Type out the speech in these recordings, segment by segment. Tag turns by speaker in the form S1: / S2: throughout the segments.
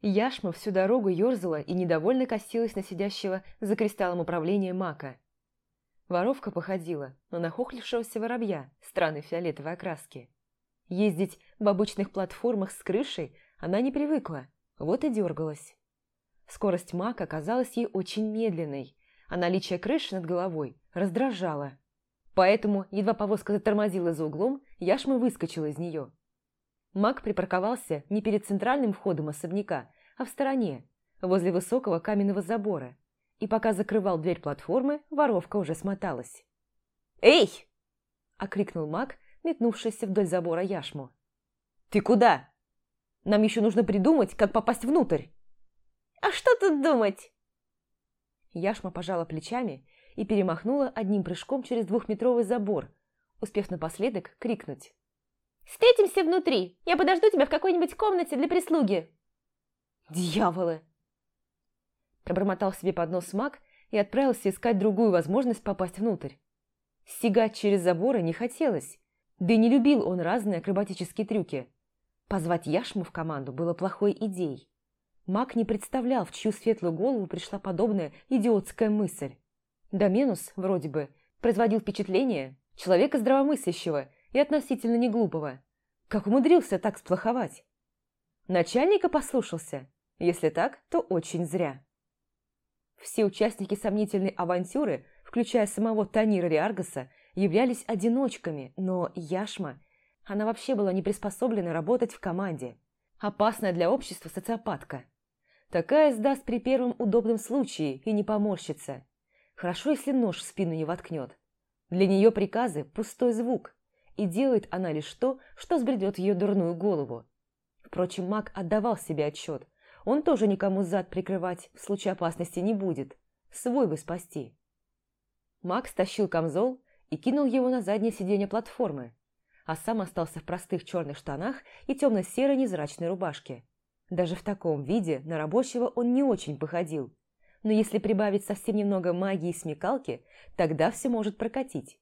S1: Яшма всю дорогу ерзала и недовольно косилась на сидящего за кристаллом управления мака. Воровка походила на нахохлившегося воробья странной фиолетовой окраски. Ездить в обычных платформах с крышей она не привыкла, вот и дергалась. Скорость мака казалась ей очень медленной, а наличие крыши над головой раздражало. Поэтому, едва повозка затормозила за углом, Яшма выскочила из нее. Мак припарковался не перед центральным входом особняка, а в стороне, возле высокого каменного забора. И пока закрывал дверь платформы, воровка уже смоталась. «Эй!» – окрикнул Мак, метнувшийся вдоль забора Яшму. «Ты куда? Нам еще нужно придумать, как попасть внутрь».
S2: «А что тут думать?»
S1: Яшма пожала плечами и перемахнула одним прыжком через двухметровый забор, успев напоследок крикнуть.
S2: «Встретимся внутри! Я подожду тебя в какой-нибудь комнате для прислуги!»
S1: «Дьяволы!» Пробормотал себе под нос маг и отправился искать другую возможность попасть внутрь. Стегать через заборы не хотелось, да и не любил он разные акробатические трюки. Позвать Яшму в команду было плохой идеей. Маг не представлял, в чью светлую голову пришла подобная идиотская мысль. Доменус, вроде бы, производил впечатление человека здравомыслящего и относительно неглупого. Как умудрился так сплоховать? Начальника послушался? Если так, то очень зря. Все участники сомнительной авантюры, включая самого Танира Риаргаса, являлись одиночками, но Яшма, она вообще была не приспособлена работать в команде. Опасная для общества социопатка. Такая сдаст при первом удобном случае и не поморщится. Хорошо, если нож в спину не воткнет. Для нее приказы – пустой звук, и делает она лишь то, что сбредет ее дурную голову. Впрочем, маг отдавал себе отчет. Он тоже никому зад прикрывать в случае опасности не будет. Свой бы спасти. Маг стащил камзол и кинул его на заднее сиденье платформы, а сам остался в простых черных штанах и темно-серой незрачной рубашке. Даже в таком виде на рабочего он не очень походил. Но если прибавить совсем немного магии и смекалки, тогда все может прокатить.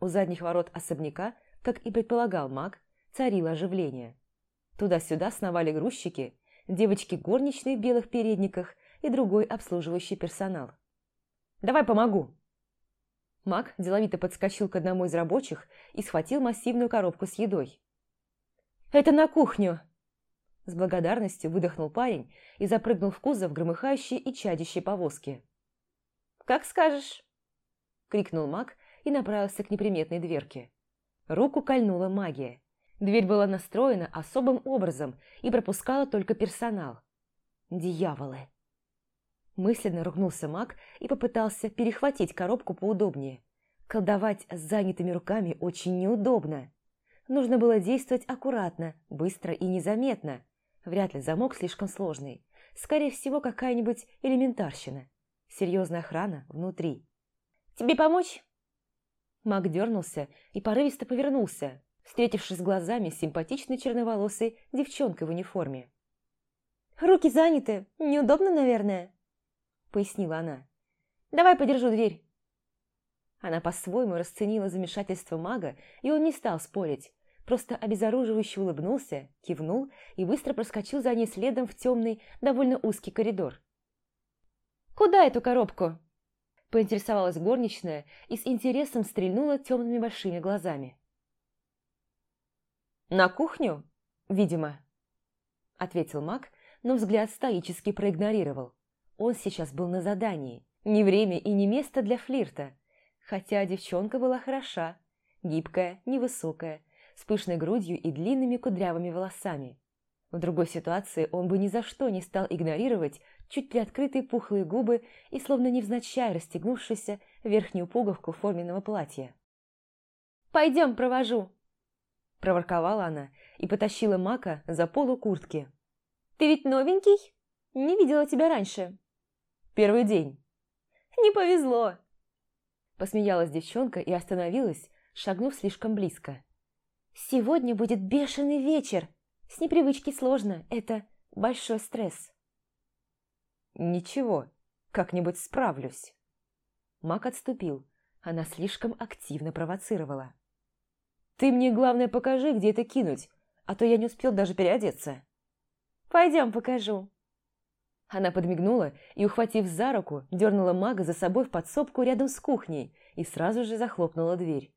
S1: У задних ворот особняка, как и предполагал маг, царило оживление. Туда-сюда сновали грузчики, девочки горничные в белых передниках и другой обслуживающий персонал. «Давай помогу!» Маг деловито подскочил к одному из рабочих и схватил массивную коробку с едой. «Это на кухню!» С благодарностью выдохнул парень и запрыгнул в кузов громыхающей и чадящей повозки.
S2: «Как скажешь!»
S1: – крикнул маг и направился к неприметной дверке. Руку кольнула магия. Дверь была настроена особым образом и пропускала только персонал. Дьяволы! Мысленно ругнулся маг и попытался перехватить коробку поудобнее. Колдовать с занятыми руками очень неудобно. Нужно было действовать аккуратно, быстро и незаметно, Вряд ли замок слишком сложный. Скорее всего, какая-нибудь элементарщина. Серьезная охрана внутри.
S2: «Тебе помочь?»
S1: Маг дернулся и порывисто повернулся, встретившись глазами с симпатичной черноволосой девчонкой в униформе.
S2: «Руки заняты. Неудобно, наверное?»
S1: Пояснила она.
S2: «Давай подержу дверь».
S1: Она по-своему расценила замешательство мага, и он не стал спорить, просто обезоруживающе улыбнулся, кивнул и быстро проскочил за ней следом в темный, довольно узкий коридор.
S2: «Куда эту коробку?»
S1: Поинтересовалась горничная и с интересом стрельнула темными большими глазами. «На кухню, видимо», – ответил маг, но взгляд стоически проигнорировал. Он сейчас был на задании, не время и не место для флирта, хотя девчонка была хороша, гибкая, невысокая, с пышной грудью и длинными кудрявыми волосами. В другой ситуации он бы ни за что не стал игнорировать чуть приоткрытые пухлые губы и словно невзначай расстегнувшуюся верхнюю пуговку форменного платья.
S2: «Пойдем, провожу!»
S1: Проворковала она и потащила Мака за полу куртки.
S2: «Ты ведь новенький? Не видела тебя раньше».
S1: «Первый день».
S2: «Не повезло!»
S1: Посмеялась девчонка и остановилась, шагнув слишком близко.
S2: Сегодня будет бешеный вечер. С непривычки сложно. Это большой стресс.
S1: Ничего, как-нибудь справлюсь. Мак отступил. Она слишком активно провоцировала. Ты мне, главное, покажи, где это кинуть, а то я не успел даже переодеться.
S2: Пойдем, покажу.
S1: Она подмигнула и, ухватив за руку, дернула мага за собой в подсобку рядом с кухней и сразу же захлопнула дверь.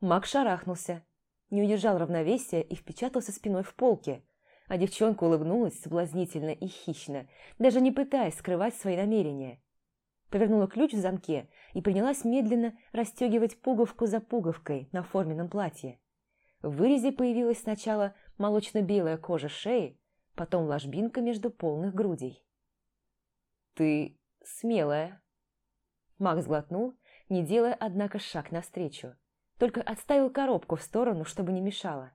S1: Маг шарахнулся, не удержал равновесия и впечатался спиной в полке, а девчонка улыбнулась соблазнительно и хищно, даже не пытаясь скрывать свои намерения. Повернула ключ в замке и принялась медленно расстегивать пуговку за пуговкой на форменном платье. В вырезе появилась сначала молочно-белая кожа шеи, потом ложбинка между полных грудей. «Ты смелая!» Макс глотнул, не делая, однако, шаг навстречу. Только отставил коробку в сторону, чтобы не мешала.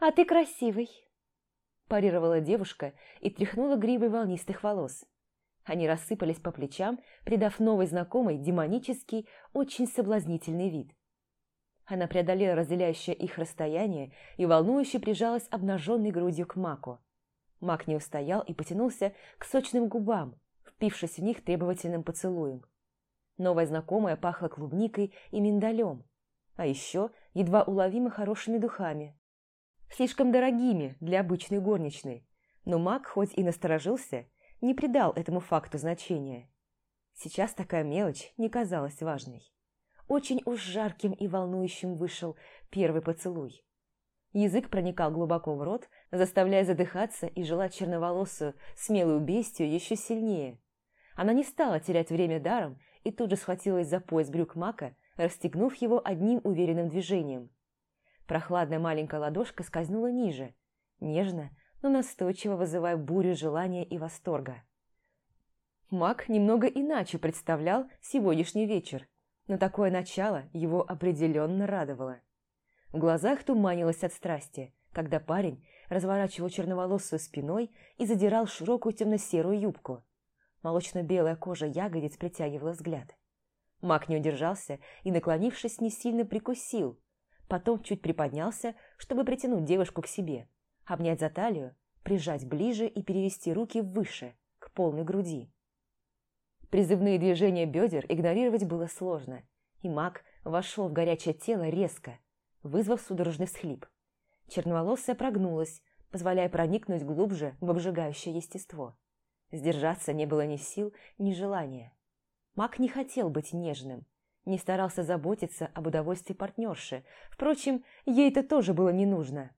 S2: «А ты красивый!»
S1: парировала девушка и тряхнула гривой волнистых волос. Они рассыпались по плечам, придав новой знакомой демонический, очень соблазнительный вид. Она преодолела разделяющее их расстояние и волнующе прижалась обнаженной грудью к Маку. Мак не устоял и потянулся к сочным губам, впившись в них требовательным поцелуем. Новая знакомая пахла клубникой и миндалем, а еще едва уловимо хорошими духами. Слишком дорогими для обычной горничной, но маг, хоть и насторожился, не придал этому факту значения. Сейчас такая мелочь не казалась важной. Очень уж жарким и волнующим вышел первый поцелуй. Язык проникал глубоко в рот, заставляя задыхаться и желать черноволосую, смелую бестию еще сильнее. Она не стала терять время даром и тут же схватилась за пояс брюк Мака, расстегнув его одним уверенным движением. Прохладная маленькая ладошка скользнула ниже, нежно, но настойчиво вызывая бурю желания и восторга. Мак немного иначе представлял сегодняшний вечер, но такое начало его определенно радовало. В глазах туманилось от страсти, когда парень разворачивал черноволосую спиной и задирал широкую темно-серую юбку – Молочно-белая кожа ягодиц притягивала взгляд. Маг не удержался и, наклонившись, не сильно прикусил. Потом чуть приподнялся, чтобы притянуть девушку к себе, обнять за талию, прижать ближе и перевести руки выше, к полной груди. Призывные движения бедер игнорировать было сложно, и маг вошел в горячее тело резко, вызвав судорожный всхлип. Черноволосая прогнулась, позволяя проникнуть глубже в обжигающее естество. Сдержаться не было ни сил, ни желания. Мак не хотел быть нежным, не старался заботиться об удовольствии партнерши. Впрочем, ей это тоже было не нужно.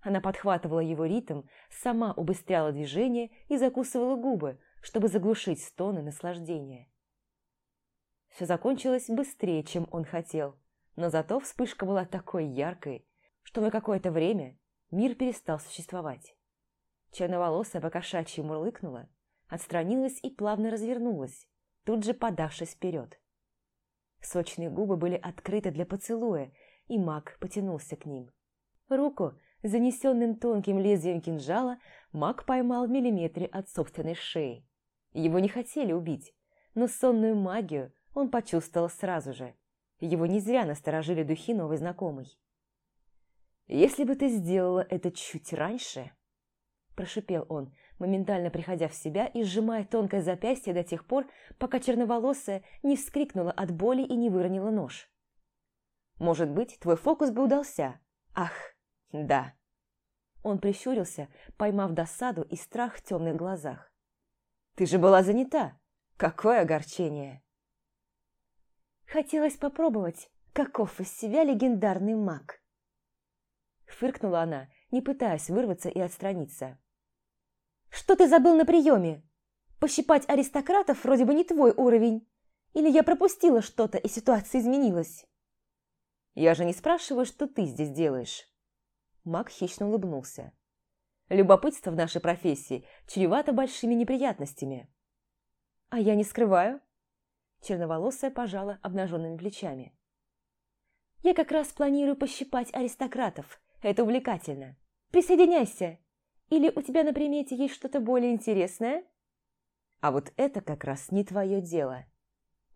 S1: Она подхватывала его ритм, сама убыстряла движение и закусывала губы, чтобы заглушить стоны наслаждения. Все закончилось быстрее, чем он хотел, но зато вспышка была такой яркой, что на какое-то время мир перестал существовать. Черноволосая покошачьи мурлыкнула, отстранилась и плавно развернулась, тут же подавшись вперед. Сочные губы были открыты для поцелуя, и маг потянулся к ним. Руку, занесенным тонким лезвием кинжала, маг поймал в миллиметре от собственной шеи. Его не хотели убить, но сонную магию он почувствовал сразу же. Его не зря насторожили духи новой знакомой. «Если бы ты сделала это чуть раньше...» Прошипел он, моментально приходя в себя и сжимая тонкое запястье до тех пор, пока черноволосая не вскрикнула от боли и не выронила нож. «Может быть, твой фокус бы удался? Ах, да!» Он прищурился, поймав досаду и страх в темных глазах. «Ты же была занята! Какое огорчение!»
S2: Хотелось попробовать, каков из себя легендарный маг.
S1: Фыркнула она, не пытаясь вырваться и отстраниться.
S2: Что ты забыл на приеме? Пощипать аристократов вроде бы не твой уровень. Или я пропустила что-то, и ситуация изменилась?
S1: Я же не спрашиваю, что ты здесь делаешь. Мак хищно улыбнулся. Любопытство в нашей профессии чревато большими неприятностями.
S2: А я не скрываю.
S1: Черноволосая пожала обнаженными плечами.
S2: Я как раз планирую пощипать аристократов. Это увлекательно. Присоединяйся. Или у тебя на примете есть что-то более интересное?»
S1: «А вот это как раз не твое дело!»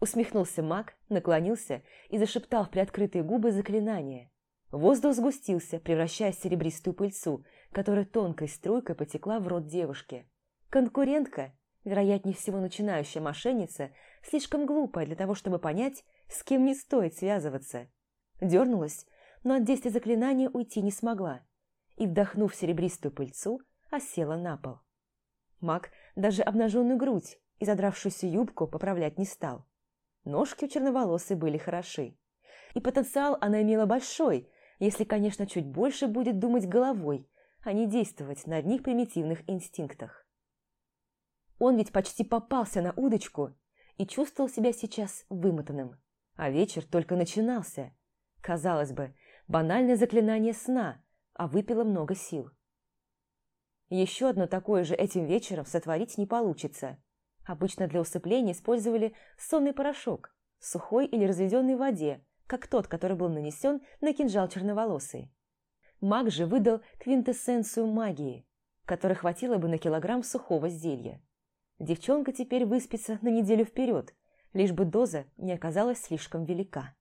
S1: Усмехнулся маг, наклонился и зашептал в приоткрытые губы заклинание. Воздух сгустился, превращаясь в серебристую пыльцу, которая тонкой струйкой потекла в рот девушки. Конкурентка, вероятнее всего начинающая мошенница, слишком глупая для того, чтобы понять, с кем не стоит связываться. Дернулась, но от действия заклинания уйти не смогла и, вдохнув серебристую пыльцу, осела на пол. Маг даже обнаженную грудь и задравшуюся юбку поправлять не стал. Ножки у черноволосой были хороши. И потенциал она имела большой, если, конечно, чуть больше будет думать головой, а не действовать на одних примитивных инстинктах. Он ведь почти попался на удочку и чувствовал себя сейчас вымотанным. А вечер только начинался. Казалось бы, банальное заклинание сна, а выпила много сил. Еще одно такое же этим вечером сотворить не получится. Обычно для усыпления использовали сонный порошок, сухой или разведенной в воде, как тот, который был нанесен на кинжал черноволосый. Маг же выдал квинтэссенцию магии, которой хватило бы на килограмм сухого зелья. Девчонка теперь выспится на неделю вперед, лишь бы доза не оказалась слишком велика.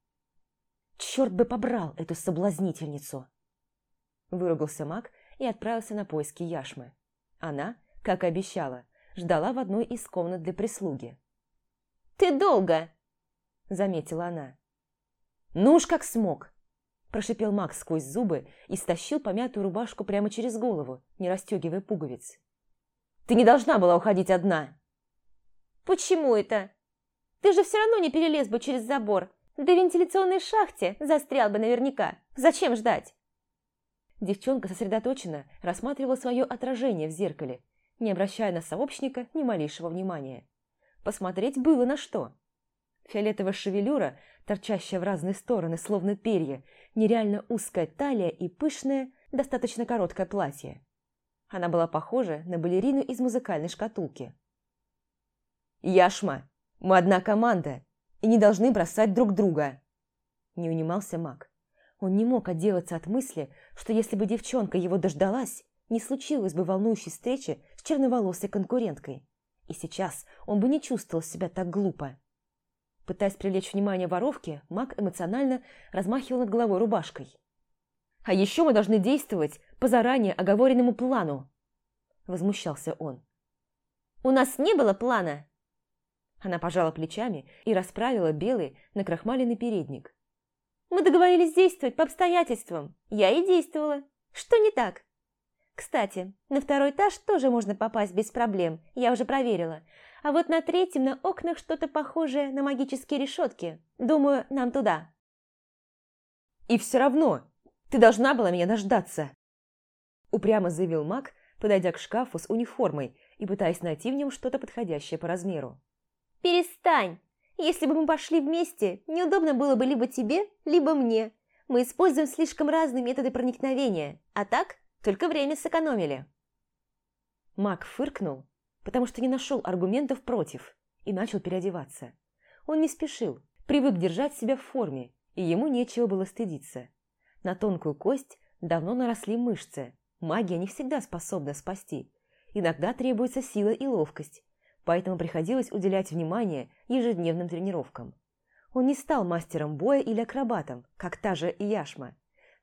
S1: «Черт бы побрал эту соблазнительницу!» Выругался маг и отправился на поиски яшмы. Она, как и обещала, ждала в одной из комнат для прислуги.
S2: «Ты долго!» – заметила она. «Ну уж как смог!» – прошипел Макс сквозь зубы и стащил помятую рубашку прямо через голову, не расстегивая пуговиц. «Ты не должна была уходить одна!»
S3: «Почему это? Ты же все равно не перелез бы через забор, да в вентиляционной шахте застрял бы наверняка. Зачем ждать?»
S1: Девчонка сосредоточенно рассматривала свое отражение в зеркале, не обращая на сообщника ни малейшего внимания. Посмотреть было на что. Фиолетовая шевелюра, торчащая в разные стороны, словно перья, нереально узкая талия и пышное, достаточно короткое платье. Она была похожа на балерину из музыкальной шкатулки. «Яшма, мы одна команда и не должны бросать друг друга!» Не унимался маг. Он не мог отделаться от мысли, что если бы девчонка его дождалась, не случилось бы волнующей встречи с черноволосой конкуренткой. И сейчас он бы не чувствовал себя так глупо. Пытаясь привлечь внимание воровки, маг эмоционально размахивал над головой рубашкой. «А еще мы должны действовать по заранее оговоренному плану!» Возмущался он.
S3: «У нас не было плана!»
S1: Она пожала плечами и расправила белый накрахмаленный передник.
S3: Мы договорились действовать по обстоятельствам. Я и действовала. Что не так? Кстати, на второй этаж тоже можно попасть без проблем, я уже проверила. А вот на третьем на окнах что-то похожее на магические решетки. Думаю, нам туда.
S1: «И все равно, ты должна была меня дождаться!» Упрямо заявил маг, подойдя к шкафу с униформой и пытаясь найти в нем что-то подходящее по размеру.
S3: «Перестань! Если бы мы пошли вместе, неудобно было бы либо тебе, либо мне. Мы используем слишком разные методы проникновения, а так только время сэкономили».
S1: Мак фыркнул, потому что не нашел аргументов против, и начал переодеваться. Он не спешил, привык держать себя в форме, и ему нечего было стыдиться. На тонкую кость давно наросли мышцы, магия не всегда способна спасти. Иногда требуется сила и ловкость, поэтому приходилось уделять внимание ежедневным тренировкам. Он не стал мастером боя или акробатом, как та же Яшма,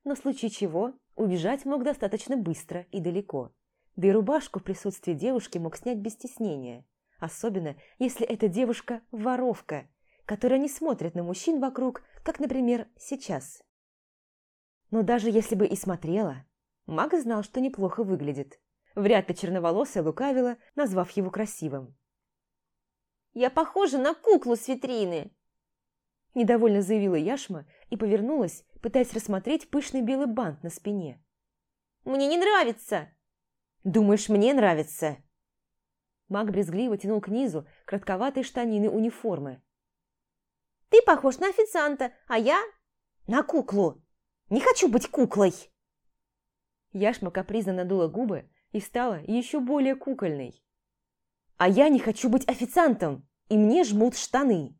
S1: но в случае чего убежать мог достаточно быстро и далеко. Да и рубашку в присутствии девушки мог снять без стеснения, особенно если эта девушка – воровка, которая не смотрит на мужчин вокруг, как, например, сейчас. Но даже если бы и смотрела, маг знал, что неплохо выглядит. Вряд ли черноволосая лукавила, назвав его красивым.
S3: Я похожа на куклу с витрины!»
S1: Недовольно заявила Яшма и повернулась, пытаясь рассмотреть пышный белый бант на спине.
S3: «Мне не нравится!»
S1: «Думаешь, мне нравится?» Маг брезгливо тянул к низу кратковатые штанины униформы.
S3: «Ты похож на официанта, а я...»
S2: «На куклу! Не хочу быть куклой!»
S1: Яшма капризно надула губы и стала еще более кукольной. «А я не хочу быть официантом, и мне жмут штаны!»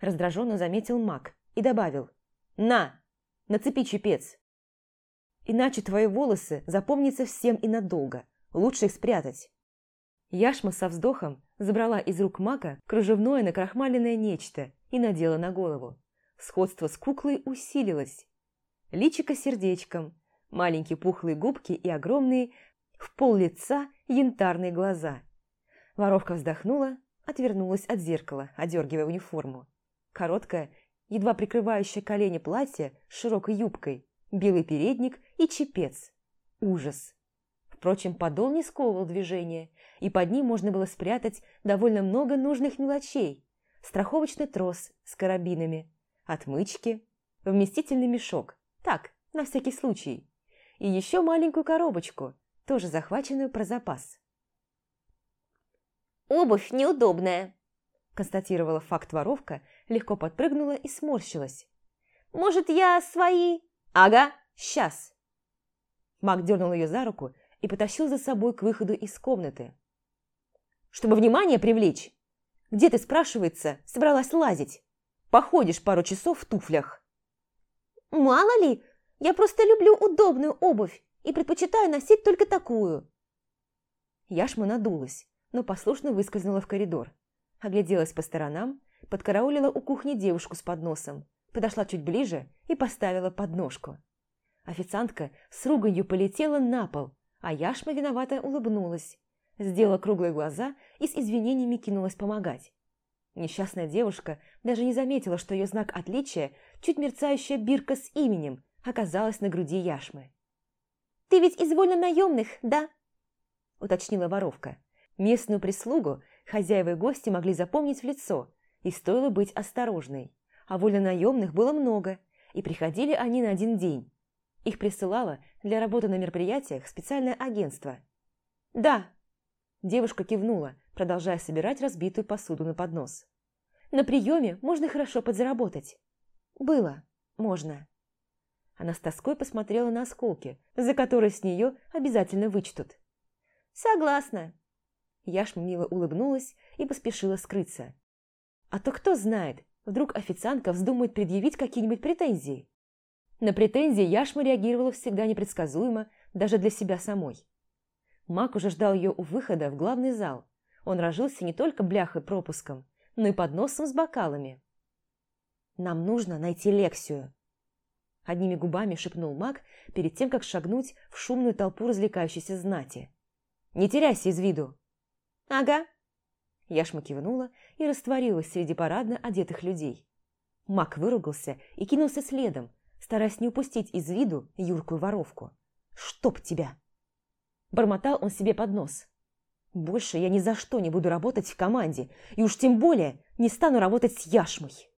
S1: Раздраженно заметил маг и добавил «На, нацепи чепец!» «Иначе твои волосы запомнятся всем и надолго, лучше их спрятать!» Яшма со вздохом забрала из рук мага кружевное накрахмаленное нечто и надела на голову. Сходство с куклой усилилось. Личико сердечком, маленькие пухлые губки и огромные в пол лица янтарные глаза – Воровка вздохнула, отвернулась от зеркала, одергивая униформу. Короткое, едва прикрывающее колени платье с широкой юбкой, белый передник и чепец. Ужас.
S2: Впрочем, подол не сковывал движение, и под ним можно было спрятать довольно много нужных мелочей. Страховочный трос с карабинами, отмычки, вместительный мешок, так, на всякий случай, и еще маленькую коробочку, тоже захваченную про запас.
S3: «Обувь неудобная», –
S2: констатировала факт воровка, легко подпрыгнула и сморщилась.
S3: «Может, я свои...»
S2: «Ага, сейчас!» Маг дернул ее за руку и потащил за собой к выходу из комнаты. «Чтобы внимание привлечь, где ты, спрашивается, собралась лазить? Походишь пару часов в туфлях».
S3: «Мало ли, я просто люблю удобную обувь и предпочитаю носить только такую».
S2: Яшма надулась, но послушно выскользнула в коридор. Огляделась по сторонам, подкараулила у кухни девушку с подносом, подошла чуть ближе и поставила подножку. Официантка с руганью полетела на пол, а Яшма виновато улыбнулась, сделала круглые глаза и с извинениями кинулась помогать. Несчастная девушка даже не заметила, что ее знак отличия, чуть мерцающая бирка с именем, оказалась на груди Яшмы.
S3: «Ты ведь из вольно-наемных, да?»
S2: – уточнила воровка. Местную прислугу хозяева и гости могли запомнить в лицо, и стоило быть осторожной. А вольно-наемных было много, и приходили они на один день, их присылало для работы на мероприятиях специальное агентство. «Да», – девушка кивнула, продолжая собирать разбитую посуду на поднос. «На приеме можно хорошо подзаработать». «Было. Можно». Она с тоской посмотрела на осколки, за которые с нее обязательно вычтут.
S3: «Согласна».
S2: Яшма мило улыбнулась и поспешила скрыться. «А то кто знает, вдруг официантка вздумает предъявить какие-нибудь претензии?» На претензии Яшма реагировала всегда непредсказуемо, даже для себя самой. Мак уже ждал ее у выхода в главный зал. Он рожился не только бляхой пропуском, но и подносом с бокалами. «Нам нужно найти Лексию», – одними губами шепнул Мак перед тем, как шагнуть в шумную толпу развлекающейся знати. «Не теряйся из виду!»
S3: «Ага!»
S2: Яшма кивнула и растворилась среди парадно одетых людей. Мак выругался и кинулся следом, стараясь не упустить из виду юркую воровку. «Чтоб тебя!» Бормотал он себе под нос. «Больше я ни за что не буду работать в команде, и уж тем более не стану работать с Яшмой!»